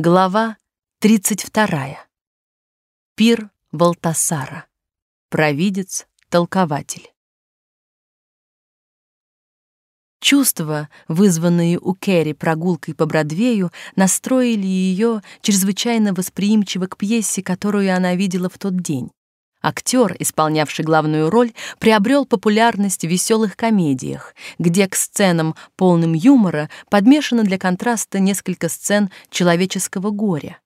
Глава 32. Пир Валтасара. Провидец-толкователь. Чувства, вызванные у Кэрри прогулкой по Бродвею, настроили ее чрезвычайно восприимчиво к пьесе, которую она видела в тот день. Актер, исполнявший главную роль, приобрел популярность в веселых комедиях, где к сценам, полным юмора, подмешано для контраста несколько сцен человеческого горя.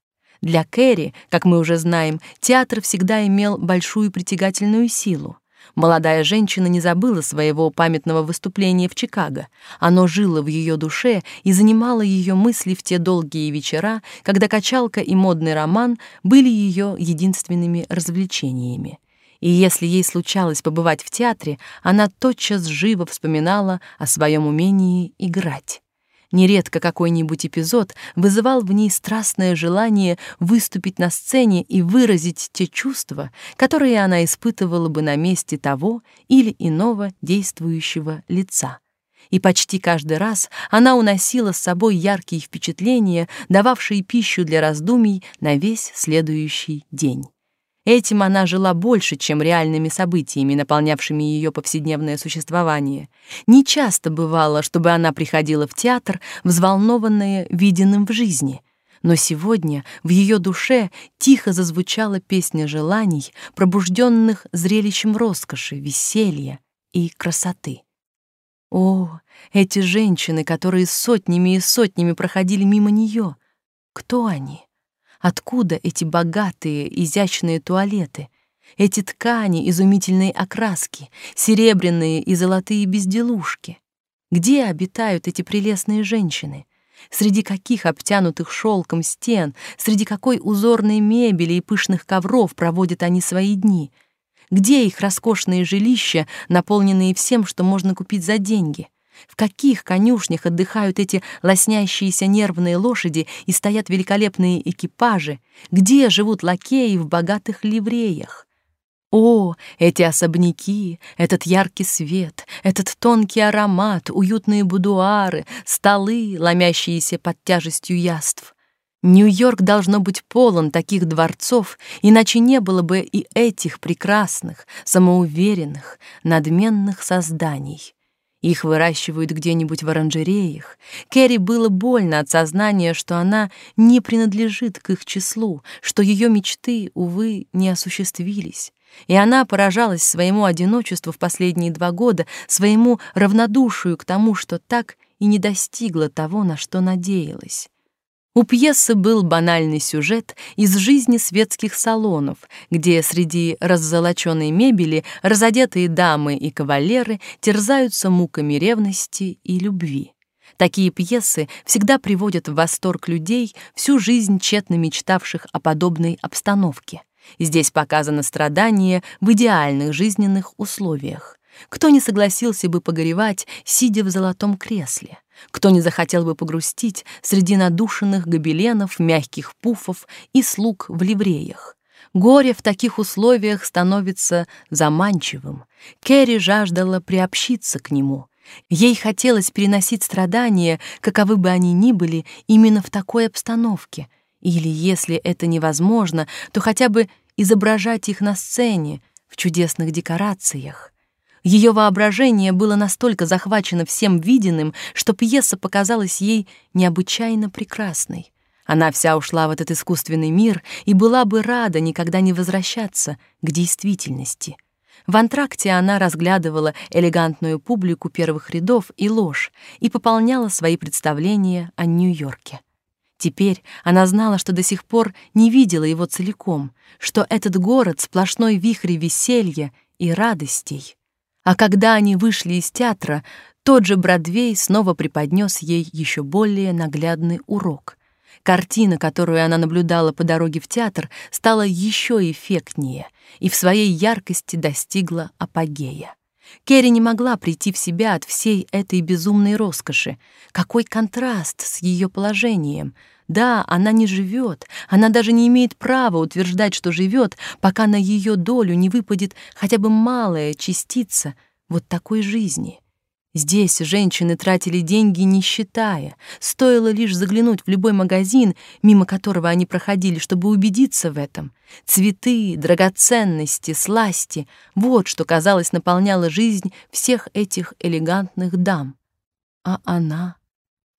Для Кэрри, как мы уже знаем, театр всегда имел большую притягательную силу. Молодая женщина не забыла своего памятного выступления в Чикаго. Оно жило в ее душе и занимало ее мысли в те долгие вечера, когда качалка и модный роман были ее единственными развлечениями. И если ей случалось побывать в театре, она тотчас живо вспоминала о своем умении играть. Нередко какой-нибудь эпизод вызывал в ней страстное желание выступить на сцене и выразить те чувства, которые она испытывала бы на месте того или иного действующего лица. И почти каждый раз она уносила с собой яркие впечатления, дававшие пищу для раздумий на весь следующий день. Этим она жила больше, чем реальными событиями, наполнявшими ее повседневное существование. Не часто бывало, чтобы она приходила в театр, взволнованная виденным в жизни. Но сегодня в ее душе тихо зазвучала песня желаний, пробужденных зрелищем роскоши, веселья и красоты. О, эти женщины, которые сотнями и сотнями проходили мимо нее! Кто они? Откуда эти богатые, изящные туалеты, эти ткани изумительной окраски, серебряные и золотые безделушки? Где обитают эти прелестные женщины? Среди каких обтянутых шелком стен, среди какой узорной мебели и пышных ковров проводят они свои дни? Где их роскошные жилища, наполненные всем, что можно купить за деньги? В каких конюшнях отдыхают эти лоснящиеся нервные лошади и стоят великолепные экипажи? Где живут лакеи в богатых ливреях? О, эти особняки, этот яркий свет, этот тонкий аромат, уютные будуары, столы, ломящиеся под тяжестью яств. Нью-Йорк должно быть полон таких дворцов, иначе не было бы и этих прекрасных, самоуверенных, надменных созданий. Их выращивают где-нибудь в оранжереях. Кэрри было больно от сознания, что она не принадлежит к их числу, что ее мечты, увы, не осуществились. И она поражалась своему одиночеству в последние два года, своему равнодушию к тому, что так и не достигла того, на что надеялась. У пьесы был банальный сюжет из жизни светских салонов, где среди раззолоченной мебели разодетые дамы и кавалеры терзаются муками ревности и любви. Такие пьесы всегда приводят в восторг людей, всю жизнь тщетно мечтавших о подобной обстановке. Здесь показано страдание в идеальных жизненных условиях. Кто не согласился бы погоревать, сидя в золотом кресле? Кто не захотел бы погрустить среди надушенных гобеленов, мягких пуфов и слуг в ливреях? Горе в таких условиях становится заманчивым. Кэрри жаждала приобщиться к нему. Ей хотелось переносить страдания, каковы бы они ни были, именно в такой обстановке. Или, если это невозможно, то хотя бы изображать их на сцене, в чудесных декорациях. Ее воображение было настолько захвачено всем виденным, что пьеса показалась ей необычайно прекрасной. Она вся ушла в этот искусственный мир и была бы рада никогда не возвращаться к действительности. В антракте она разглядывала элегантную публику первых рядов и ложь и пополняла свои представления о Нью-Йорке. Теперь она знала, что до сих пор не видела его целиком, что этот город — сплошной вихрь веселья и радостей. А когда они вышли из театра, тот же Бродвей снова преподнес ей еще более наглядный урок. Картина, которую она наблюдала по дороге в театр, стала еще эффектнее и в своей яркости достигла апогея. Керри не могла прийти в себя от всей этой безумной роскоши. Какой контраст с ее положением! Да, она не живет, она даже не имеет права утверждать, что живет, пока на ее долю не выпадет хотя бы малая частица вот такой жизни. Здесь женщины тратили деньги не считая, стоило лишь заглянуть в любой магазин, мимо которого они проходили, чтобы убедиться в этом. Цветы, драгоценности, сласти — вот что, казалось, наполняло жизнь всех этих элегантных дам. А она...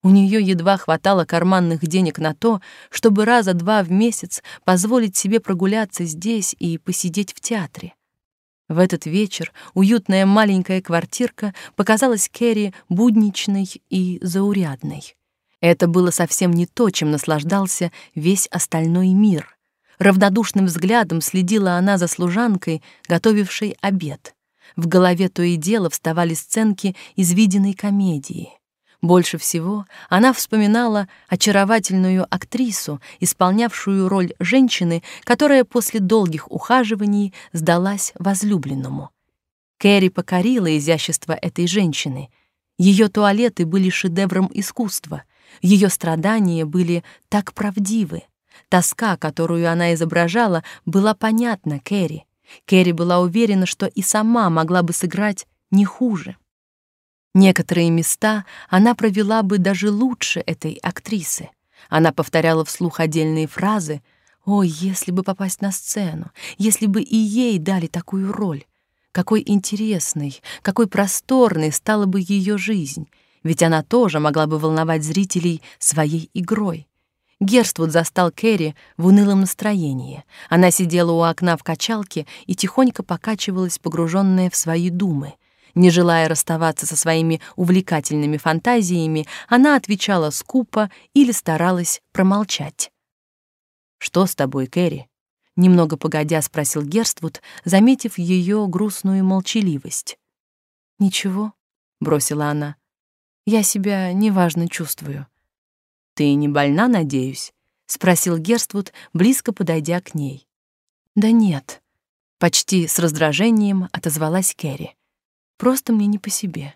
У нее едва хватало карманных денег на то, чтобы раза два в месяц позволить себе прогуляться здесь и посидеть в театре. В этот вечер уютная маленькая квартирка показалась Кэрри будничной и заурядной. Это было совсем не то, чем наслаждался весь остальной мир. Равнодушным взглядом следила она за служанкой, готовившей обед. В голове то и дело вставали сценки из виденной комедии — больше всего она вспоминала очаровательную актрису, исполнявшую роль женщины, которая после долгих ухаживаний сдалась возлюбленному. Кэрри покорила изящество этой женщины. Ее туалеты были шедевром искусства, ее страдания были так правдивы. Тоска, которую она изображала, была понятна Кэрри. Кэрри была уверена, что и сама могла бы сыграть не хуже. Некоторые места она провела бы даже лучше этой актрисы. Она повторяла вслух отдельные фразы. «Ой, если бы попасть на сцену, если бы и ей дали такую роль! Какой интересной, какой просторной стала бы ее жизнь! Ведь она тоже могла бы волновать зрителей своей игрой!» Герствуд застал Кэрри в унылом настроении. Она сидела у окна в качалке и тихонько покачивалась, погруженная в свои думы — не желая расставаться со своими увлекательными фантазиями, она отвечала скупо или старалась промолчать. «Что с тобой, Кэрри?» Немного погодя спросил Герствуд, заметив ее грустную молчаливость. «Ничего», — бросила она. «Я себя неважно чувствую». «Ты не больна, надеюсь?» — спросил Герствуд, близко подойдя к ней. «Да нет», — почти с раздражением отозвалась Кэрри. Просто мне не по себе.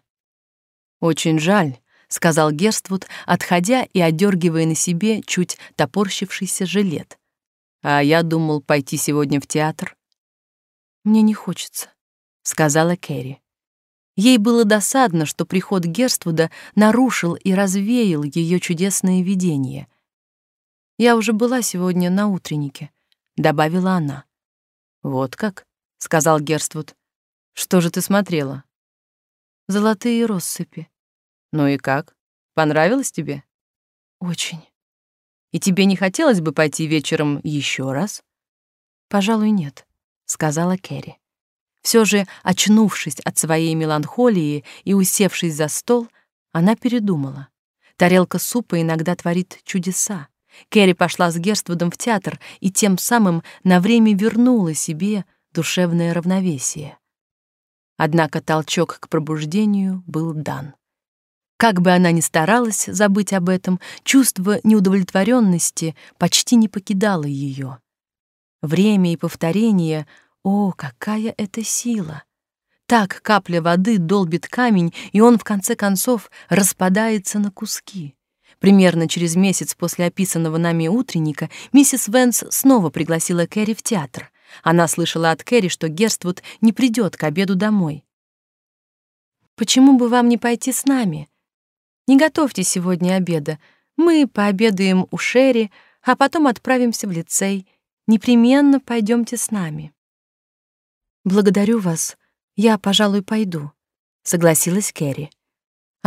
Очень жаль, сказал Герствуд, отходя и одергивая на себе чуть топорщившийся жилет. А я думал пойти сегодня в театр. Мне не хочется, сказала Кэрри. Ей было досадно, что приход Герствуда нарушил и развеял ее чудесное видение. Я уже была сегодня на утреннике, добавила она. Вот как, сказал Герствуд. Что же ты смотрела? Золотые россыпи. Ну и как? Понравилось тебе? Очень. И тебе не хотелось бы пойти вечером еще раз? Пожалуй, нет, сказала Кэрри. Все же, очнувшись от своей меланхолии и усевшись за стол, она передумала. Тарелка супа иногда творит чудеса. Кэрри пошла с Герствудом в театр и тем самым на время вернула себе душевное равновесие. Однако толчок к пробуждению был дан. Как бы она ни старалась забыть об этом, чувство неудовлетворенности почти не покидало ее. Время и повторение — о, какая это сила! Так капля воды долбит камень, и он в конце концов распадается на куски. Примерно через месяц после описанного нами утренника миссис Венс снова пригласила Кэрри в театр — она слышала от Кэрри, что Герствуд не придет к обеду домой. «Почему бы вам не пойти с нами? Не готовьте сегодня обеда. Мы пообедаем у Шерри, а потом отправимся в лицей. Непременно пойдемте с нами». «Благодарю вас. Я, пожалуй, пойду», — согласилась Кэрри.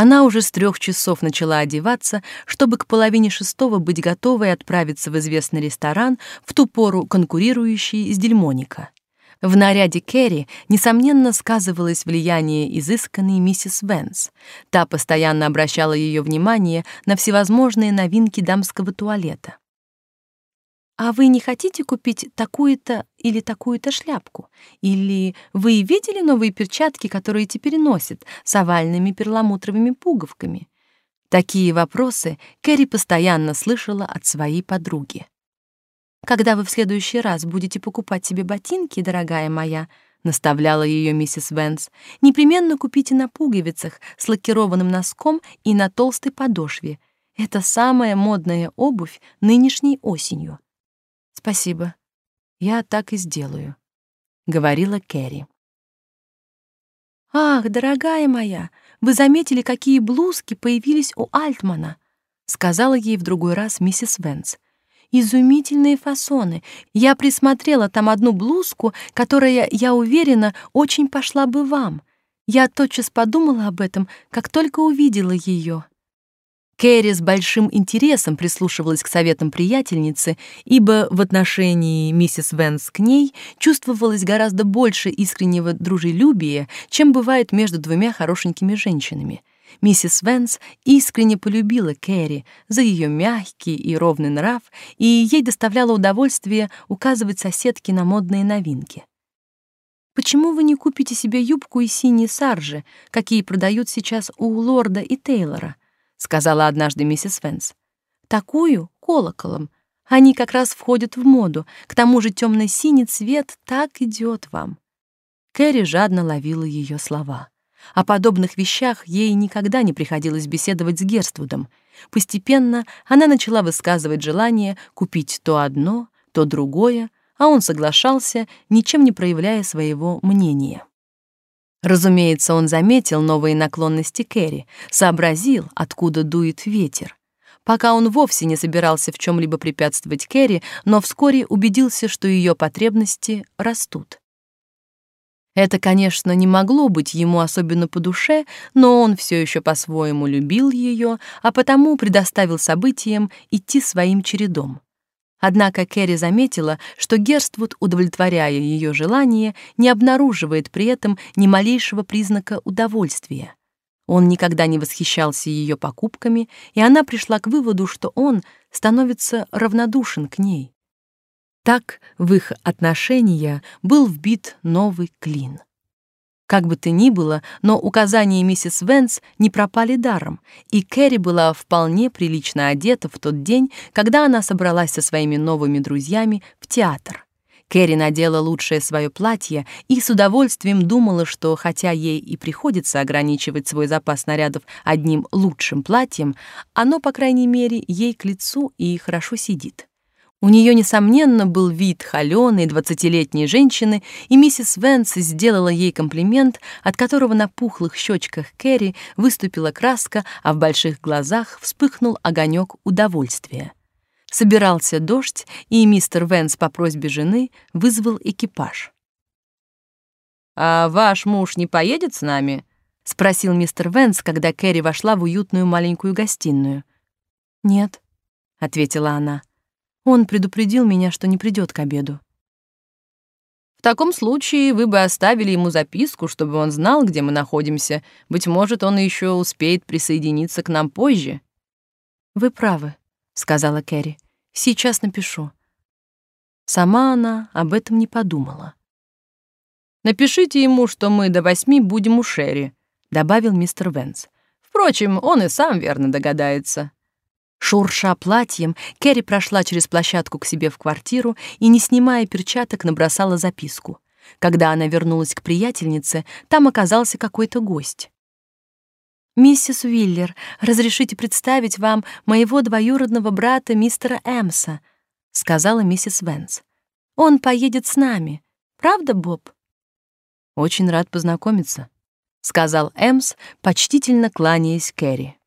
Она уже с трех часов начала одеваться, чтобы к половине шестого быть готовой отправиться в известный ресторан, в ту пору конкурирующий с Дельмоника. В наряде Керри, несомненно, сказывалось влияние изысканной миссис Венс. Та постоянно обращала ее внимание на всевозможные новинки дамского туалета. А вы не хотите купить такую-то или такую-то шляпку? Или вы видели новые перчатки, которые теперь носят с овальными перламутровыми пуговками? Такие вопросы Кэрри постоянно слышала от своей подруги. Когда вы в следующий раз будете покупать себе ботинки, дорогая моя, наставляла ее миссис Венс, непременно купите на пуговицах с лакированным носком и на толстой подошве. Это самая модная обувь нынешней осенью. Спасибо. Я так и сделаю, говорила Кэрри. Ах, дорогая моя, вы заметили, какие блузки появились у Альтмана?» — сказала ей в другой раз миссис Венс. «Изумительные фасоны. Я присмотрела там одну блузку, которая, я уверена, очень пошла бы вам. Я тотчас подумала об этом, как только увидела ее. Кэрри с большим интересом прислушивалась к советам приятельницы, ибо в отношении миссис Венс к ней чувствовалось гораздо больше искреннего дружелюбия, чем бывает между двумя хорошенькими женщинами. Миссис Венс искренне полюбила Кэрри за ее мягкий и ровный нрав, и ей доставляло удовольствие указывать соседке на модные новинки. Почему вы не купите себе юбку и синие саржи, какие продают сейчас у лорда и Тейлора? Сказала однажды миссис Венс. Такую колоколом. Они как раз входят в моду. К тому же темно-синий цвет так идет вам. Кэрри жадно ловила ее слова. О подобных вещах ей никогда не приходилось беседовать с Герствудом. Постепенно она начала высказывать желание купить то одно, то другое, а он соглашался, ничем не проявляя своего мнения. Разумеется, он заметил новые наклонности Кэрри, сообразил, откуда дует ветер. Пока он вовсе не собирался в чем либо препятствовать Кэрри, но вскоре убедился, что ее потребности растут. Это, конечно, не могло быть ему особенно по душе, но он все еще по-своему любил ее, а потому предоставил событиям идти своим чередом. Однако Кэрри заметила, что Герствуд, удовлетворяя ее желание, не обнаруживает при этом ни малейшего признака удовольствия. Он никогда не восхищался ее покупками, и она пришла к выводу, что он становится равнодушен к ней. Так в их отношения был вбит новый клин. Как бы то ни было, но указания миссис Венс не пропали даром, и Кэрри была вполне прилично одета в тот день, когда она собралась со своими новыми друзьями в театр. Кэрри надела лучшее свое платье и с удовольствием думала, что хотя ей и приходится ограничивать свой запас нарядов одним лучшим платьем, оно, по крайней мере, ей к лицу и хорошо сидит. У нее, несомненно, был вид холеной двадцатилетней женщины, и миссис Венс сделала ей комплимент, от которого на пухлых щечках Кэрри выступила краска, а в больших глазах вспыхнул огонек удовольствия. Собирался дождь, и мистер Венс по просьбе жены вызвал экипаж. «А ваш муж не поедет с нами?» — спросил мистер Венс, когда Кэрри вошла в уютную маленькую гостиную. «Нет», — ответила она. Он предупредил меня, что не придет к обеду. В таком случае вы бы оставили ему записку, чтобы он знал, где мы находимся. Быть может, он еще успеет присоединиться к нам позже. Вы правы, сказала Кэрри. Сейчас напишу. Сама она об этом не подумала. Напишите ему, что мы до восьми будем у Шерри, добавил мистер Венс. Впрочем, он и сам верно догадается. Шурша платьем, Кэрри прошла через площадку к себе в квартиру и, не снимая перчаток, набросала записку. Когда она вернулась к приятельнице, там оказался какой-то гость. «Миссис Уиллер, разрешите представить вам моего двоюродного брата мистера Эмса», — сказала миссис Венс. «Он поедет с нами. Правда, Боб?» «Очень рад познакомиться», — сказал Эмс, почтительно кланяясь Кэрри.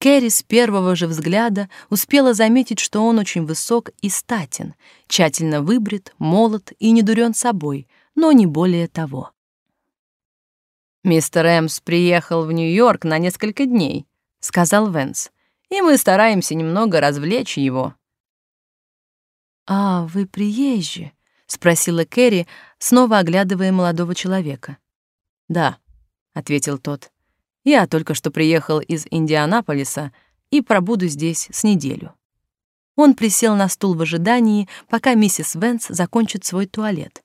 Кэрри с первого же взгляда успела заметить, что он очень высок и статен, тщательно выбрит, молод и не дурен собой, но не более того. «Мистер Эмс приехал в Нью-Йорк на несколько дней», — сказал Венс, «и мы стараемся немного развлечь его». «А, вы приезжие?» — спросила Кэрри, снова оглядывая молодого человека. «Да», — ответил тот. Я только что приехал из Индианаполиса и пробуду здесь с неделю. Он присел на стул в ожидании, пока миссис Венс закончит свой туалет.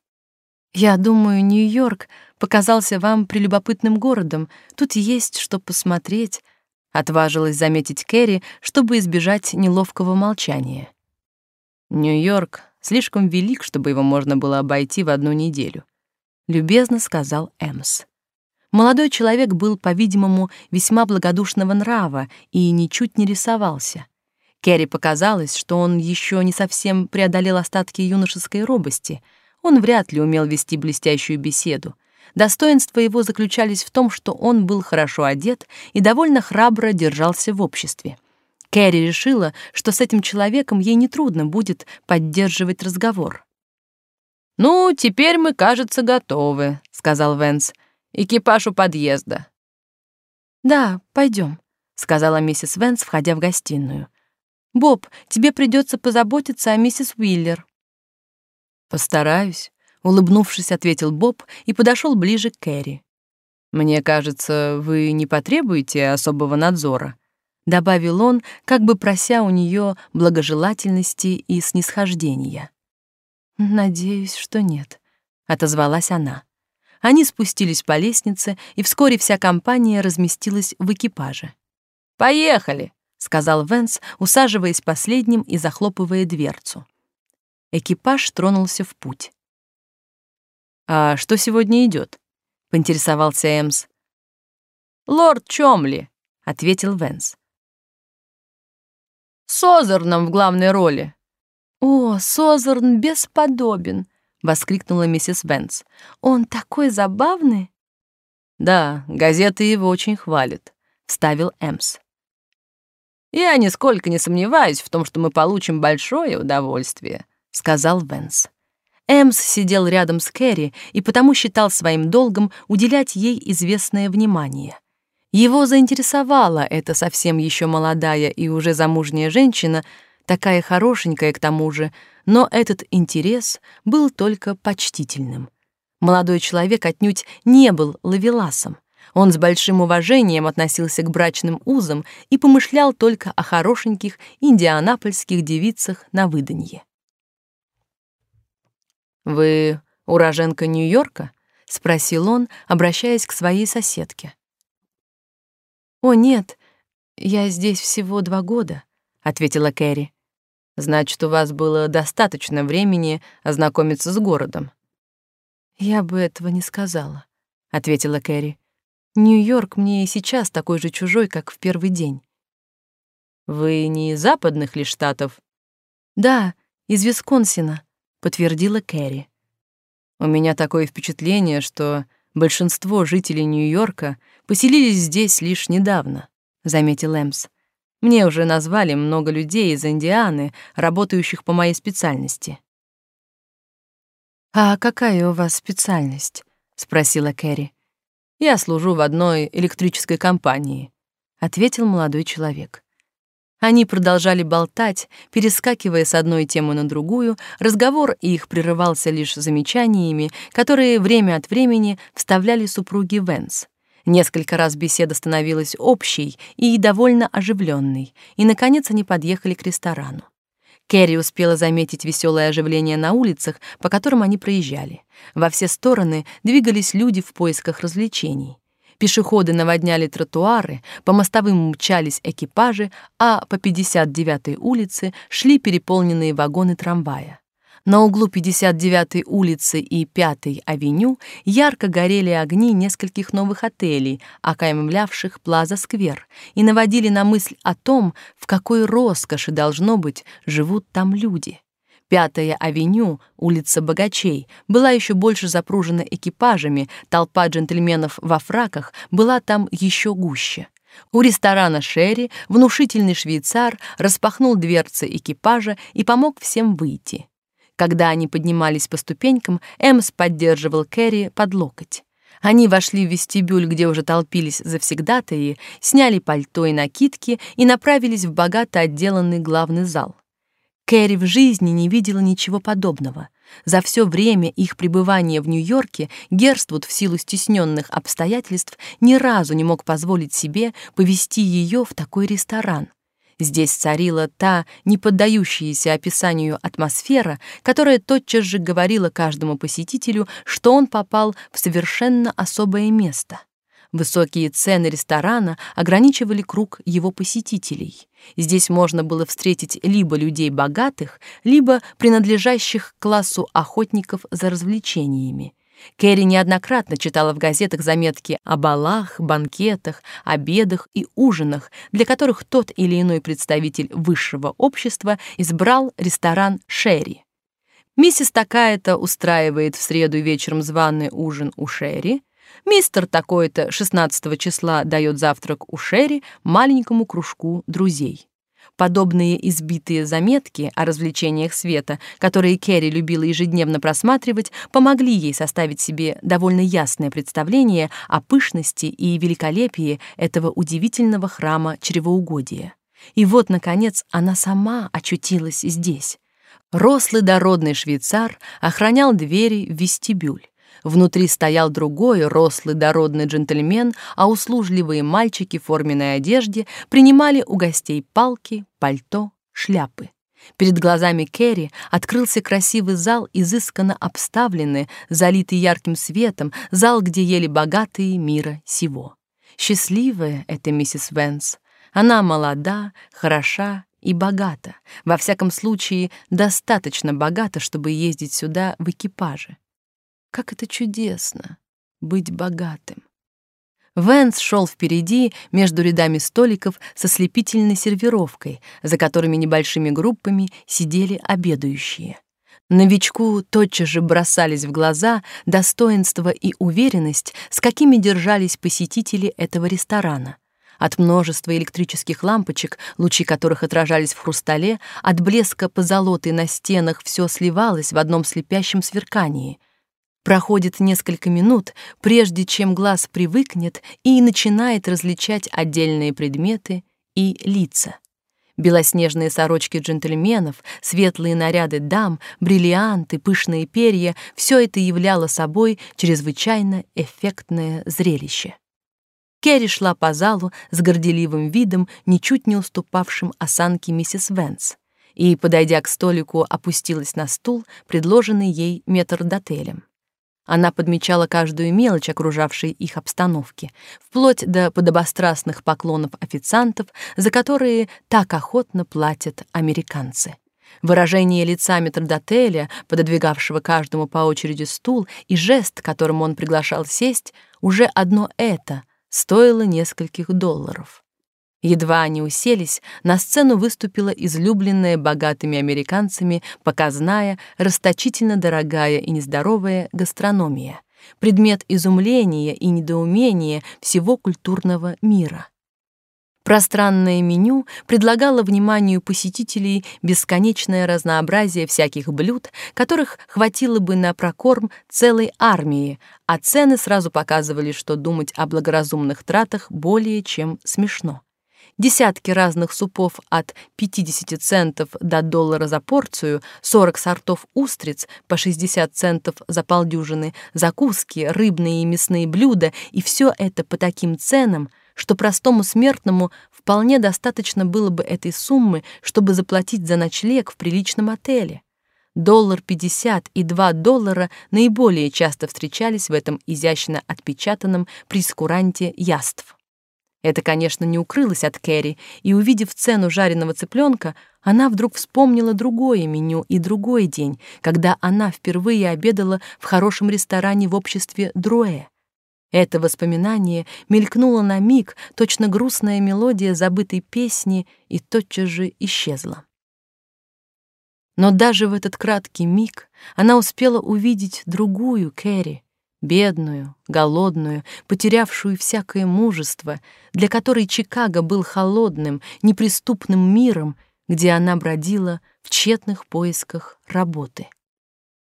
Я думаю, Нью-Йорк показался вам прелюбопытным городом. Тут есть что посмотреть, отважилась заметить Кэрри, чтобы избежать неловкого молчания. Нью-Йорк слишком велик, чтобы его можно было обойти в одну неделю, любезно сказал Эмс. Молодой человек был, по-видимому, весьма благодушного нрава и ничуть не рисовался. Керри показалось, что он еще не совсем преодолел остатки юношеской робости. Он вряд ли умел вести блестящую беседу. Достоинства его заключались в том, что он был хорошо одет и довольно храбро держался в обществе. Кэрри решила, что с этим человеком ей нетрудно будет поддерживать разговор. «Ну, теперь мы, кажется, готовы», — сказал Венс. «Экипаж у подъезда». «Да, пойдем», — сказала миссис Венс, входя в гостиную. «Боб, тебе придется позаботиться о миссис Уиллер». «Постараюсь», — улыбнувшись, ответил Боб и подошел ближе к Кэрри. «Мне кажется, вы не потребуете особого надзора», — добавил он, как бы прося у нее благожелательности и снисхождения. «Надеюсь, что нет», — отозвалась она. Они спустились по лестнице, и вскоре вся компания разместилась в экипаже. «Поехали!» — сказал Венс, усаживаясь последним и захлопывая дверцу. Экипаж тронулся в путь. «А что сегодня идет? поинтересовался Эмс. «Лорд Чомли», — ответил Венс. «С Озерном в главной роли». «О, Созерн бесподобен!» — воскликнула миссис Венс. «Он такой забавный!» «Да, газеты его очень хвалят», — вставил Эмс. «Я нисколько не сомневаюсь в том, что мы получим большое удовольствие», — сказал Венс. Эмс сидел рядом с Кэрри и потому считал своим долгом уделять ей известное внимание. Его заинтересовала эта совсем еще молодая и уже замужняя женщина, такая хорошенькая к тому же, но этот интерес был только почтительным. Молодой человек отнюдь не был лавеласом. Он с большим уважением относился к брачным узам и помышлял только о хорошеньких индианапольских девицах на выданье. «Вы уроженка Нью-Йорка?» — спросил он, обращаясь к своей соседке. «О, нет, я здесь всего два года», — ответила Кэрри. «Значит, у вас было достаточно времени ознакомиться с городом». «Я бы этого не сказала», — ответила Кэрри. Нью-Йорк мне и сейчас такой же чужой, как в первый день. Вы не из западных ли штатов? Да, из Висконсина, подтвердила Кэрри. У меня такое впечатление, что большинство жителей Нью-Йорка поселились здесь лишь недавно, заметил Эмс. Мне уже назвали много людей из Индианы, работающих по моей специальности. А какая у вас специальность? спросила Кэрри. Я служу в одной электрической компании, ответил молодой человек. Они продолжали болтать, перескакивая с одной темы на другую, разговор их прерывался лишь замечаниями, которые время от времени вставляли супруги Венс. Несколько раз беседа становилась общей и довольно оживленной, и, наконец, они подъехали к ресторану. Кэрри успела заметить веселое оживление на улицах, по которым они проезжали. Во все стороны двигались люди в поисках развлечений. Пешеходы наводняли тротуары, по мостовым мчались экипажи, а по 59-й улице шли переполненные вагоны трамвая. На углу 59-й улицы и 5-й авеню ярко горели огни нескольких новых отелей, окаймлявших Плаза-сквер, и наводили на мысль о том, в какой роскоши должно быть живут там люди. Пятая авеню, улица богачей, была еще больше запружена экипажами, толпа джентльменов во фраках была там еще гуще. У ресторана «Шерри» внушительный швейцар распахнул дверцы экипажа и помог всем выйти. Когда они поднимались по ступенькам, Эмс поддерживал Кэрри под локоть. Они вошли в вестибюль, где уже толпились завсегдатаи, сняли пальто и накидки и направились в богато отделанный главный зал. Кэрри в жизни не видела ничего подобного. За все время их пребывания в Нью-Йорке Герствуд в силу стесненных обстоятельств ни разу не мог позволить себе повести ее в такой ресторан. Здесь царила та не поддающаяся описанию атмосфера, которая тотчас же говорила каждому посетителю, что он попал в совершенно особое место. Высокие цены ресторана ограничивали круг его посетителей. Здесь можно было встретить либо людей богатых, либо принадлежащих к классу охотников за развлечениями. Кэрри неоднократно читала в газетах заметки о балах, банкетах, обедах и ужинах, для которых тот или иной представитель высшего общества избрал ресторан «Шерри». Миссис такая-то устраивает в среду вечером званый ужин у Шерри, мистер такой-то 16 числа дает завтрак у Шерри маленькому кружку друзей. Подобные избитые заметки о развлечениях света, которые Керри любила ежедневно просматривать, помогли ей составить себе довольно ясное представление о пышности и великолепии этого удивительного храма чревоугодия. И вот, наконец, она сама очутилась здесь. Рослый дородный швейцар охранял двери в вестибюль. Внутри стоял другой, рослый дородный джентльмен, а услужливые мальчики в форменной одежде принимали у гостей палки, пальто, шляпы. Перед глазами Керри открылся красивый зал, изысканно обставленный, залитый ярким светом, зал, где ели богатые мира сего. Счастливая это миссис Венс. Она молода, хороша и богата. Во всяком случае, достаточно богата, чтобы ездить сюда в экипаже. Как это чудесно — быть богатым. Венс шел впереди между рядами столиков со слепительной сервировкой, за которыми небольшими группами сидели обедающие. Новичку тотчас же бросались в глаза достоинство и уверенность, с какими держались посетители этого ресторана. От множества электрических лампочек, лучи которых отражались в хрустале, от блеска позолоты на стенах все сливалось в одном слепящем сверкании. Проходит несколько минут, прежде чем глаз привыкнет и начинает различать отдельные предметы и лица. Белоснежные сорочки джентльменов, светлые наряды дам, бриллианты, пышные перья — все это являло собой чрезвычайно эффектное зрелище. Керри шла по залу с горделивым видом, ничуть не уступавшим осанке миссис Венс, и, подойдя к столику, опустилась на стул, предложенный ей метрдотелем. Она подмечала каждую мелочь окружавшей их обстановки, вплоть до подобострастных поклонов официантов, за которые так охотно платят американцы. Выражение лица метрдотеля, пододвигавшего каждому по очереди стул, и жест, которым он приглашал сесть, уже одно это стоило нескольких долларов. Едва они уселись, на сцену выступила излюбленная богатыми американцами показная, расточительно дорогая и нездоровая гастрономия, предмет изумления и недоумения всего культурного мира. Пространное меню предлагало вниманию посетителей бесконечное разнообразие всяких блюд, которых хватило бы на прокорм целой армии, а цены сразу показывали, что думать о благоразумных тратах более чем смешно десятки разных супов от 50 центов до доллара за порцию, 40 сортов устриц по 60 центов за полдюжины, закуски, рыбные и мясные блюда, и все это по таким ценам, что простому смертному вполне достаточно было бы этой суммы, чтобы заплатить за ночлег в приличном отеле. Доллар пятьдесят и два доллара наиболее часто встречались в этом изящно отпечатанном прескуранте яств. Это, конечно, не укрылось от Кэрри, и, увидев цену жареного цыпленка, она вдруг вспомнила другое меню и другой день, когда она впервые обедала в хорошем ресторане в обществе Друэ. Это воспоминание мелькнуло на миг, точно грустная мелодия забытой песни, и тотчас же исчезла. Но даже в этот краткий миг она успела увидеть другую Кэрри, бедную, голодную, потерявшую всякое мужество, для которой Чикаго был холодным, неприступным миром, где она бродила в тщетных поисках работы.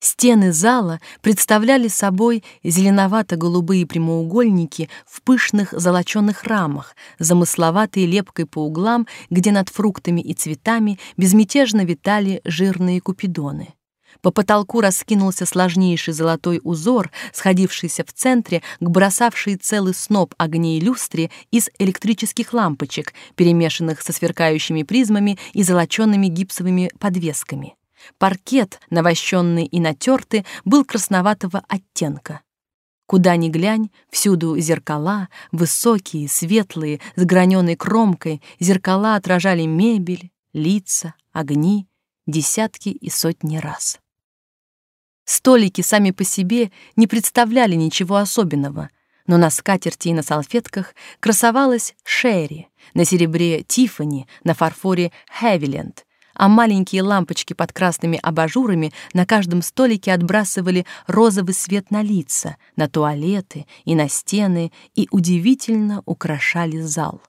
Стены зала представляли собой зеленовато-голубые прямоугольники в пышных золочёных рамах, замысловатые лепкой по углам, где над фруктами и цветами безмятежно витали жирные купидоны. По потолку раскинулся сложнейший золотой узор, сходившийся в центре к бросавшей целый сноп огней люстре из электрических лампочек, перемешанных со сверкающими призмами и золочёными гипсовыми подвесками. Паркет, навощенный и натертый, был красноватого оттенка. Куда ни глянь, всюду зеркала, высокие, светлые, с граненой кромкой, зеркала отражали мебель, лица, огни, десятки и сотни раз. Столики сами по себе не представляли ничего особенного, но на скатерти и на салфетках красовалась Шерри, на серебре Тиффани, на фарфоре Хевиленд, а маленькие лампочки под красными абажурами на каждом столике отбрасывали розовый свет на лица, на туалеты и на стены и удивительно украшали зал.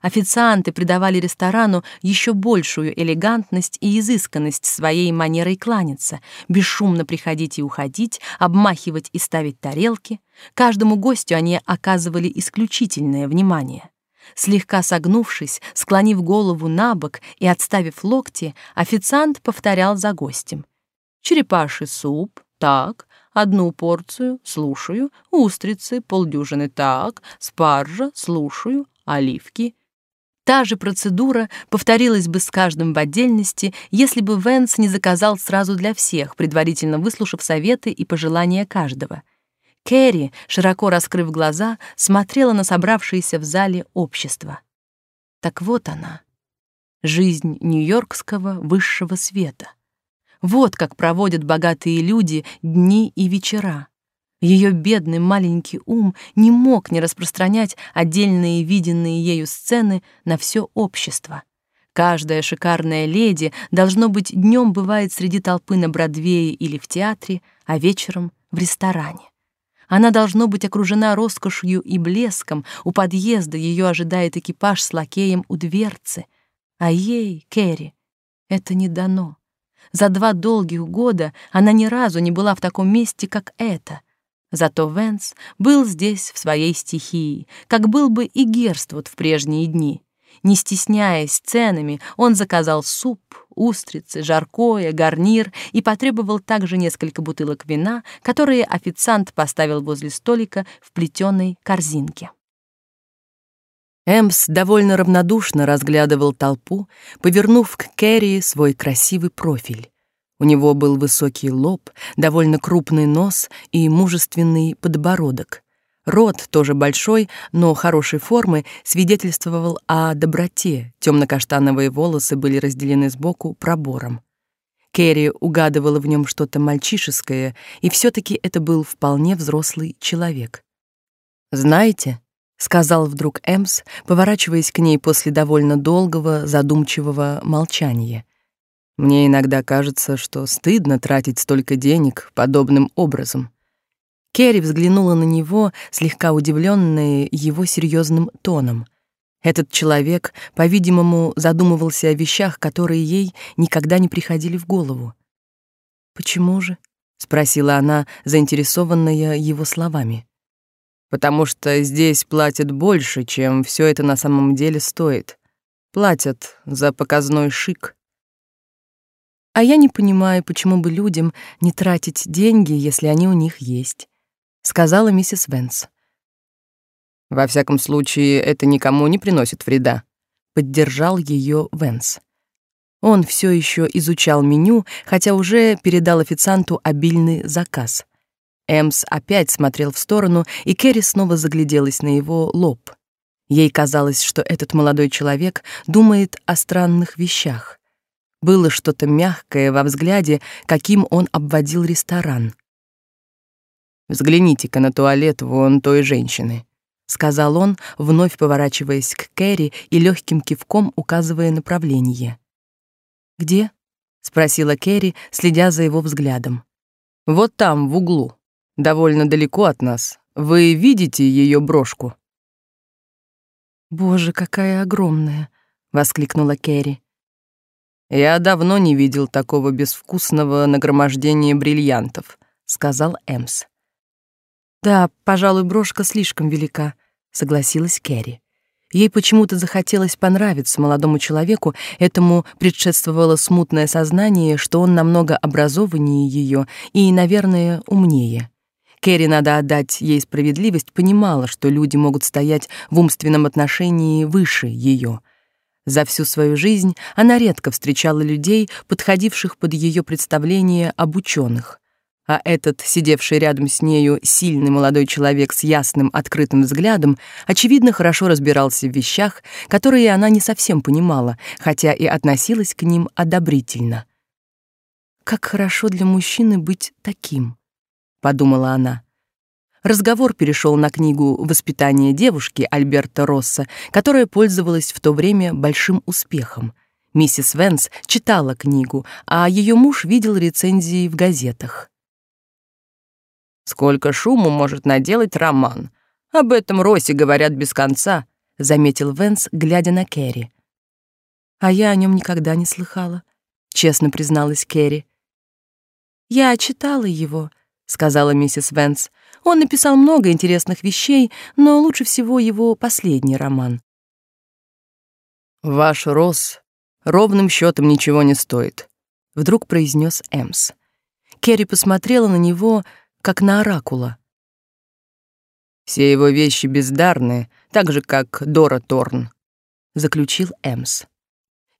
Официанты придавали ресторану еще большую элегантность и изысканность своей манерой кланяться, бесшумно приходить и уходить, обмахивать и ставить тарелки. Каждому гостю они оказывали исключительное внимание. Слегка согнувшись, склонив голову на бок и отставив локти, официант повторял за гостем. «Черепаший суп, так, одну порцию, слушаю, устрицы, полдюжины, так, спаржа, слушаю, оливки, Та же процедура повторилась бы с каждым в отдельности, если бы Венс не заказал сразу для всех, предварительно выслушав советы и пожелания каждого. Кэрри, широко раскрыв глаза, смотрела на собравшееся в зале общество. Так вот она, жизнь нью-йоркского высшего света. Вот как проводят богатые люди дни и вечера. Ее бедный маленький ум не мог не распространять отдельные виденные ею сцены на все общество. Каждая шикарная леди, должно быть, днем бывает среди толпы на Бродвее или в театре, а вечером — в ресторане. Она должно быть окружена роскошью и блеском, у подъезда ее ожидает экипаж с лакеем у дверцы. А ей, Кэрри, это не дано. За два долгих года она ни разу не была в таком месте, как это — Зато Венс был здесь в своей стихии, как был бы и Герствуд в прежние дни. Не стесняясь ценами, он заказал суп, устрицы, жаркое, гарнир и потребовал также несколько бутылок вина, которые официант поставил возле столика в плетеной корзинке. Эмс довольно равнодушно разглядывал толпу, повернув к Кэрри свой красивый профиль. У него был высокий лоб, довольно крупный нос и мужественный подбородок. Рот, тоже большой, но хорошей формы, свидетельствовал о доброте. Темно-каштановые волосы были разделены сбоку пробором. Кэрри угадывала в нем что-то мальчишеское, и все таки это был вполне взрослый человек. «Знаете», — сказал вдруг Эмс, поворачиваясь к ней после довольно долгого, задумчивого молчания, мне иногда кажется, что стыдно тратить столько денег подобным образом. Керри взглянула на него, слегка удивленная его серьезным тоном. Этот человек, по-видимому, задумывался о вещах, которые ей никогда не приходили в голову. «Почему же?» — спросила она, заинтересованная его словами. «Потому что здесь платят больше, чем все это на самом деле стоит. Платят за показной шик». А я не понимаю, почему бы людям не тратить деньги, если они у них есть, сказала миссис Венс. Во всяком случае, это никому не приносит вреда, поддержал ее Венс. Он все еще изучал меню, хотя уже передал официанту обильный заказ. Эмс опять смотрел в сторону, и Кэрри снова загляделась на его лоб. Ей казалось, что этот молодой человек думает о странных вещах. Было что-то мягкое во взгляде, каким он обводил ресторан. «Взгляните-ка на туалет вон той женщины», — сказал он, вновь поворачиваясь к Кэрри и легким кивком указывая направление. «Где?» — спросила Кэрри, следя за его взглядом. «Вот там, в углу, довольно далеко от нас. Вы видите ее брошку?» «Боже, какая огромная!» — воскликнула Кэрри. «Я давно не видел такого безвкусного нагромождения бриллиантов», — сказал Эмс. «Да, пожалуй, брошка слишком велика», — согласилась Кэрри. Ей почему-то захотелось понравиться молодому человеку, этому предшествовало смутное сознание, что он намного образованнее ее и, наверное, умнее. Кэрри, надо отдать ей справедливость, понимала, что люди могут стоять в умственном отношении выше ее — за всю свою жизнь она редко встречала людей, подходивших под ее представление об ученых. А этот, сидевший рядом с нею, сильный молодой человек с ясным, открытым взглядом, очевидно, хорошо разбирался в вещах, которые она не совсем понимала, хотя и относилась к ним одобрительно. «Как хорошо для мужчины быть таким», — подумала она. Разговор перешел на книгу «Воспитание девушки» Альберта Росса, которая пользовалась в то время большим успехом. Миссис Венс читала книгу, а ее муж видел рецензии в газетах. «Сколько шуму может наделать роман? Об этом Росе говорят без конца», — заметил Венс, глядя на Кэрри. «А я о нем никогда не слыхала», — честно призналась Кэрри. «Я читала его», — сказала миссис Венс. «Он написал много интересных вещей, но лучше всего его последний роман». «Ваш Рос ровным счетом ничего не стоит», — вдруг произнес Эмс. Керри посмотрела на него, как на оракула. «Все его вещи бездарные, так же, как Дора Торн», — заключил Эмс.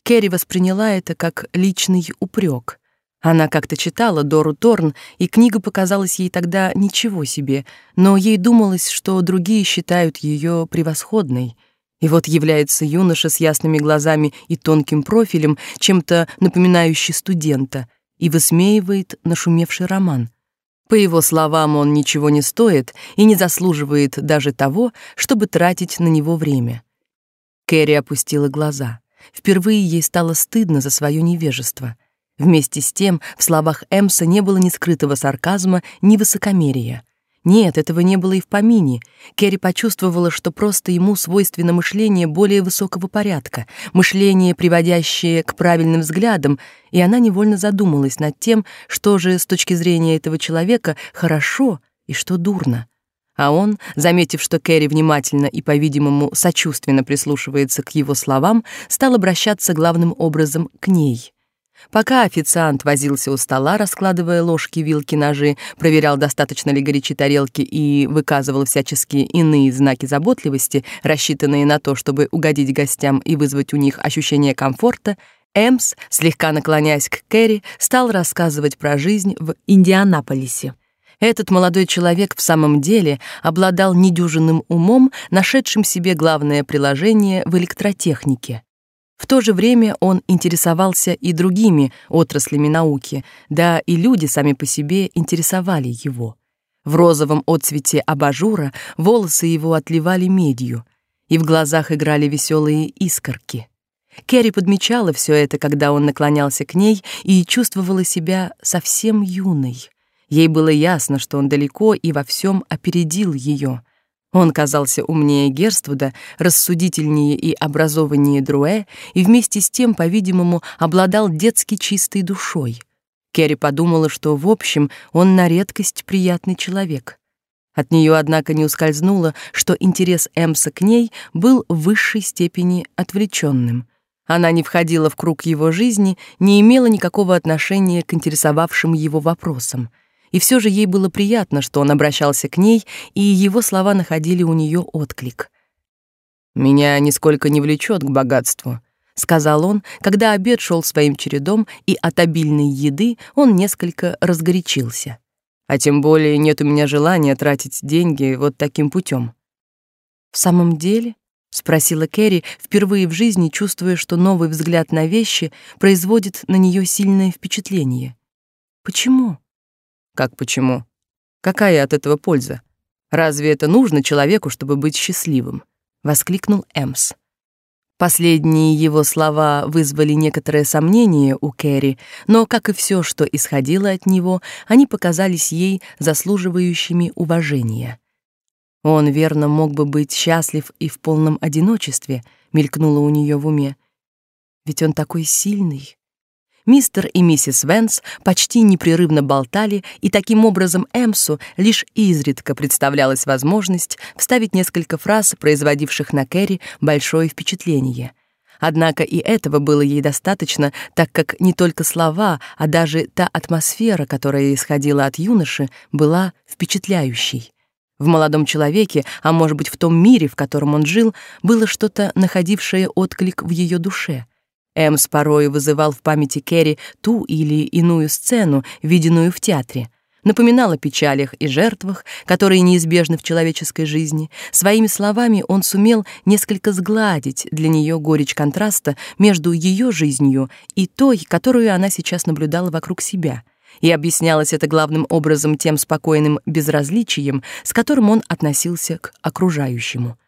Керри восприняла это как личный упрек. Она как-то читала Дору Торн, и книга показалась ей тогда ничего себе, но ей думалось, что другие считают ее превосходной — и вот является юноша с ясными глазами и тонким профилем, чем-то напоминающий студента, и высмеивает нашумевший роман. По его словам, он ничего не стоит и не заслуживает даже того, чтобы тратить на него время. Кэрри опустила глаза. Впервые ей стало стыдно за свое невежество. Вместе с тем в словах Эмса не было ни скрытого сарказма, ни высокомерия. Нет, этого не было и в помине. Керри почувствовала, что просто ему свойственно мышление более высокого порядка, мышление, приводящее к правильным взглядам, и она невольно задумалась над тем, что же с точки зрения этого человека хорошо и что дурно. А он, заметив, что Кэрри внимательно и, по-видимому, сочувственно прислушивается к его словам, стал обращаться главным образом к ней — Пока официант возился у стола, раскладывая ложки, вилки, ножи, проверял, достаточно ли горячи тарелки и выказывал всяческие иные знаки заботливости, рассчитанные на то, чтобы угодить гостям и вызвать у них ощущение комфорта, Эмс, слегка наклоняясь к Кэрри, стал рассказывать про жизнь в Индианаполисе. Этот молодой человек в самом деле обладал недюжинным умом, нашедшим себе главное приложение в электротехнике. В то же время он интересовался и другими отраслями науки, да и люди сами по себе интересовали его. В розовом отцвете абажура волосы его отливали медью, и в глазах играли веселые искорки. Кэрри подмечала все это, когда он наклонялся к ней, и чувствовала себя совсем юной. Ей было ясно, что он далеко и во всем опередил ее. Он казался умнее Герствуда, рассудительнее и образованнее Друэ, и вместе с тем, по-видимому, обладал детски чистой душой. Керри подумала, что, в общем, он на редкость приятный человек. От нее, однако, не ускользнуло, что интерес Эмса к ней был в высшей степени отвлеченным. Она не входила в круг его жизни, не имела никакого отношения к интересовавшим его вопросам — и все же ей было приятно, что он обращался к ней, и его слова находили у нее отклик. «Меня нисколько не влечет к богатству», — сказал он, когда обед шел своим чередом, и от обильной еды он несколько разгорячился. «А тем более нет у меня желания тратить деньги вот таким путем. «В самом деле?» — спросила Кэрри, впервые в жизни чувствуя, что новый взгляд на вещи производит на нее сильное впечатление. «Почему?» Как почему? Какая от этого польза? Разве это нужно человеку, чтобы быть счастливым? воскликнул Эмс. Последние его слова вызвали некоторое сомнение у Кэрри, но, как и все, что исходило от него, они показались ей заслуживающими уважения. Он верно мог бы быть счастлив и в полном одиночестве, мелькнуло у нее в уме. Ведь он такой сильный, Мистер и миссис Венс почти непрерывно болтали, и таким образом Эмсу лишь изредка представлялась возможность вставить несколько фраз, производивших на Кэрри большое впечатление. Однако и этого было ей достаточно, так как не только слова, а даже та атмосфера, которая исходила от юноши, была впечатляющей. В молодом человеке, а может быть в том мире, в котором он жил, было что-то, находившее отклик в ее душе — Эмс порой вызывал в памяти Керри ту или иную сцену, виденную в театре. Напоминал о печалях и жертвах, которые неизбежны в человеческой жизни. Своими словами он сумел несколько сгладить для нее горечь контраста между ее жизнью и той, которую она сейчас наблюдала вокруг себя. И объяснялось это главным образом тем спокойным безразличием, с которым он относился к окружающему.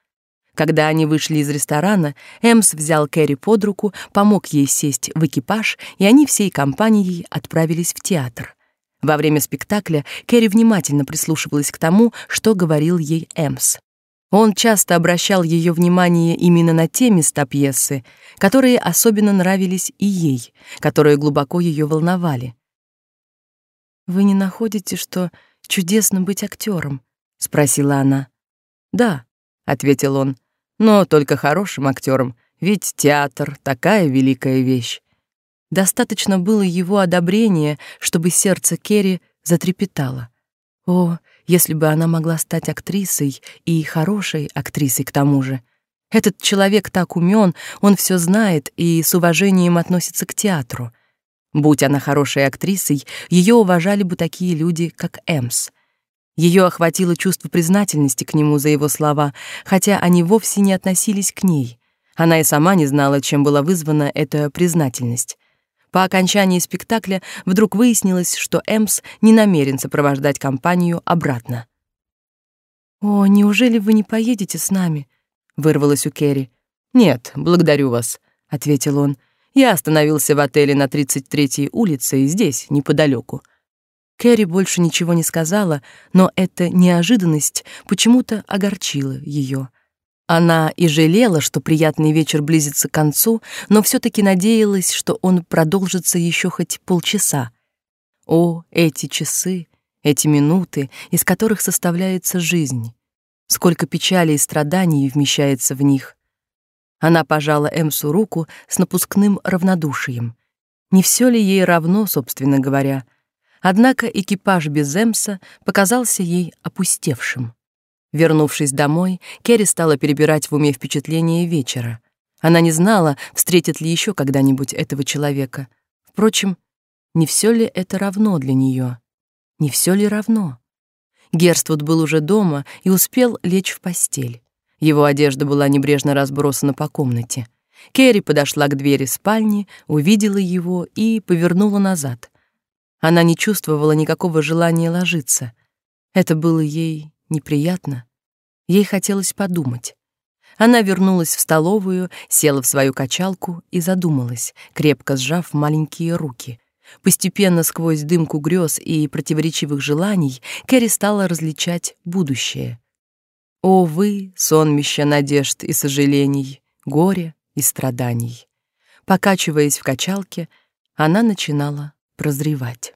Когда они вышли из ресторана, Эмс взял Кэрри под руку, помог ей сесть в экипаж, и они всей компанией отправились в театр. Во время спектакля Кэрри внимательно прислушивалась к тому, что говорил ей Эмс. Он часто обращал ее внимание именно на те места пьесы, которые особенно нравились и ей, которые глубоко ее волновали. «Вы не находите, что чудесно быть актером? спросила она. «Да», — ответил он, — «но только хорошим актером, ведь театр — такая великая вещь». Достаточно было его одобрения, чтобы сердце Керри затрепетало. О, если бы она могла стать актрисой и хорошей актрисой к тому же. Этот человек так умен, он все знает и с уважением относится к театру. Будь она хорошей актрисой, ее уважали бы такие люди, как Эмс. Ее охватило чувство признательности к нему за его слова, хотя они вовсе не относились к ней. Она и сама не знала, чем была вызвана эта признательность. По окончании спектакля вдруг выяснилось, что Эмс не намерен сопровождать компанию обратно. «О, неужели вы не поедете с нами?» — вырвалось у Керри. «Нет, благодарю вас», — ответил он. Я остановился в отеле на 33-й улице, здесь, неподалеку. Кэрри больше ничего не сказала, но эта неожиданность почему-то огорчила ее. Она и жалела, что приятный вечер близится к концу, но все таки надеялась, что он продолжится еще хоть полчаса. О, эти часы, эти минуты, из которых составляется жизнь. Сколько печали и страданий вмещается в них. Она пожала Эмсу руку с напускным равнодушием. Не все ли ей равно, собственно говоря? Однако экипаж без Эмса показался ей опустевшим. Вернувшись домой, Керри стала перебирать в уме впечатления вечера. Она не знала, встретит ли еще когда-нибудь этого человека. Впрочем, не все ли это равно для нее? Не все ли равно? Герствуд был уже дома и успел лечь в постель. Его одежда была небрежно разбросана по комнате. Кэрри подошла к двери спальни, увидела его и повернула назад. Она не чувствовала никакого желания ложиться. Это было ей неприятно. Ей хотелось подумать. Она вернулась в столовую, села в свою качалку и задумалась, крепко сжав маленькие руки. Постепенно сквозь дымку грез и противоречивых желаний Кэрри стала различать будущее. О, вы, сонмище надежд и сожалений, горя и страданий. Покачиваясь в качалке, она начинала прозревать.